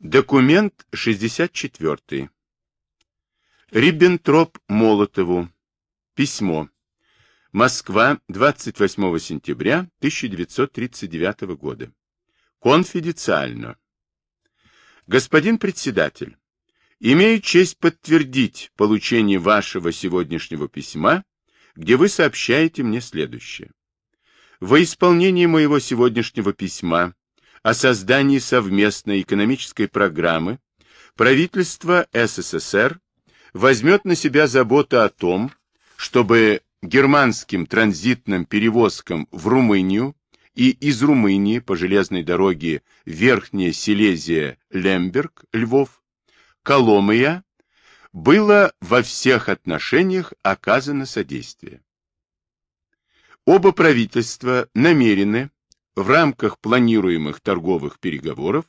Документ 64. Риббентроп Молотову. Письмо. Москва, 28 сентября 1939 года. Конфиденциально. Господин председатель, имею честь подтвердить получение вашего сегодняшнего письма, где вы сообщаете мне следующее. Во исполнение моего сегодняшнего письма о создании совместной экономической программы правительство СССР возьмет на себя заботу о том, чтобы германским транзитным перевозкам в Румынию и из Румынии по железной дороге Верхняя Силезия, Лемберг, Львов, Коломия было во всех отношениях оказано содействие. Оба правительства намерены в рамках планируемых торговых переговоров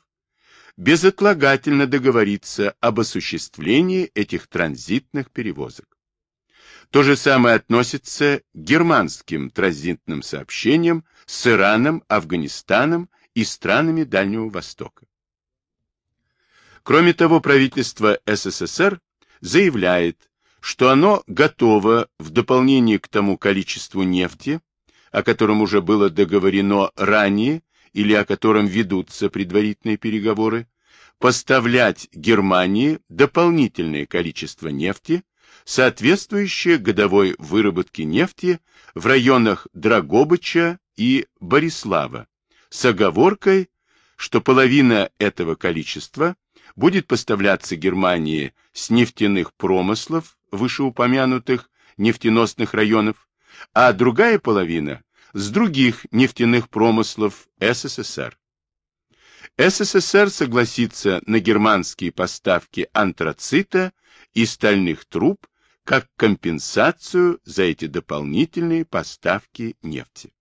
безотлагательно договориться об осуществлении этих транзитных перевозок. То же самое относится к германским транзитным сообщениям с Ираном, Афганистаном и странами Дальнего Востока. Кроме того, правительство СССР заявляет, что оно готово в дополнение к тому количеству нефти, о котором уже было договорено ранее или о котором ведутся предварительные переговоры, поставлять Германии дополнительное количество нефти, соответствующее годовой выработке нефти в районах Драгобыча и Борислава, с оговоркой, что половина этого количества будет поставляться Германии с нефтяных промыслов вышеупомянутых нефтеносных районов, а другая половина с других нефтяных промыслов СССР. СССР согласится на германские поставки антрацита и стальных труб как компенсацию за эти дополнительные поставки нефти.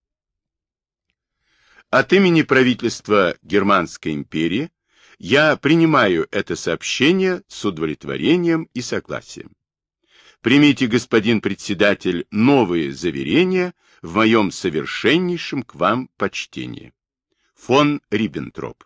От имени правительства Германской империи я принимаю это сообщение с удовлетворением и согласием. Примите, господин председатель, новые заверения в моем совершеннейшем к вам почтении. Фон Риббентроп